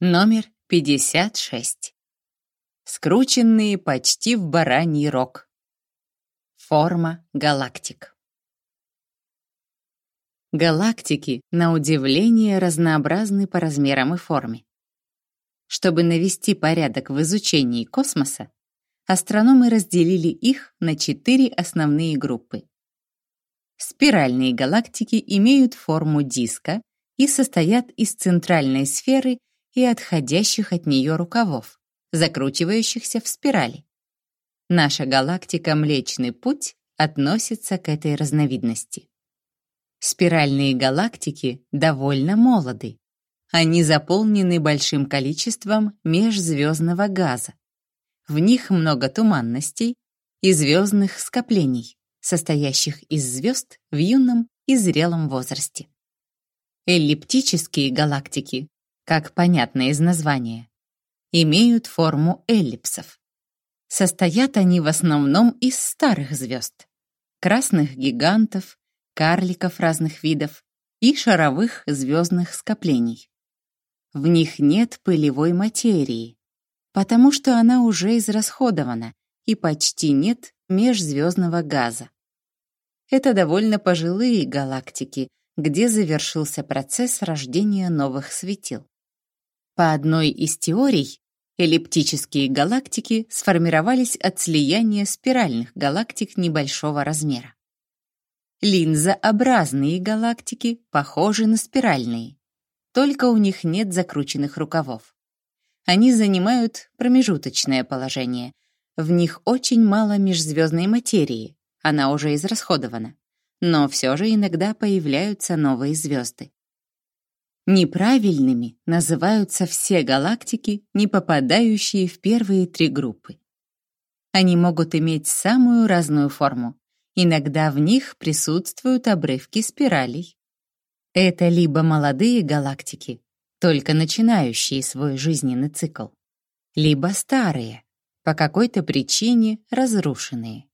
Номер 56. Скрученные почти в бараний рог. Форма галактик. Галактики, на удивление, разнообразны по размерам и форме. Чтобы навести порядок в изучении космоса, астрономы разделили их на четыре основные группы. Спиральные галактики имеют форму диска и состоят из центральной сферы и отходящих от нее рукавов, закручивающихся в спирали. Наша галактика Млечный Путь относится к этой разновидности. Спиральные галактики довольно молоды. Они заполнены большим количеством межзвездного газа. В них много туманностей и звездных скоплений, состоящих из звезд в юном и зрелом возрасте. Эллиптические галактики как понятно из названия, имеют форму эллипсов. Состоят они в основном из старых звезд, красных гигантов, карликов разных видов и шаровых звездных скоплений. В них нет пылевой материи, потому что она уже израсходована и почти нет межзвездного газа. Это довольно пожилые галактики, где завершился процесс рождения новых светил. По одной из теорий, эллиптические галактики сформировались от слияния спиральных галактик небольшого размера. Линзообразные галактики похожи на спиральные, только у них нет закрученных рукавов. Они занимают промежуточное положение. В них очень мало межзвездной материи, она уже израсходована. Но все же иногда появляются новые звезды. Неправильными называются все галактики, не попадающие в первые три группы. Они могут иметь самую разную форму. Иногда в них присутствуют обрывки спиралей. Это либо молодые галактики, только начинающие свой жизненный цикл, либо старые, по какой-то причине разрушенные.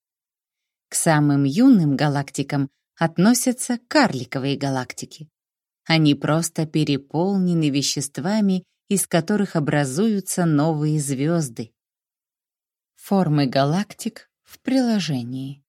К самым юным галактикам относятся карликовые галактики, они просто переполнены веществами, из которых образуются новые звезды. Формы галактик в приложении.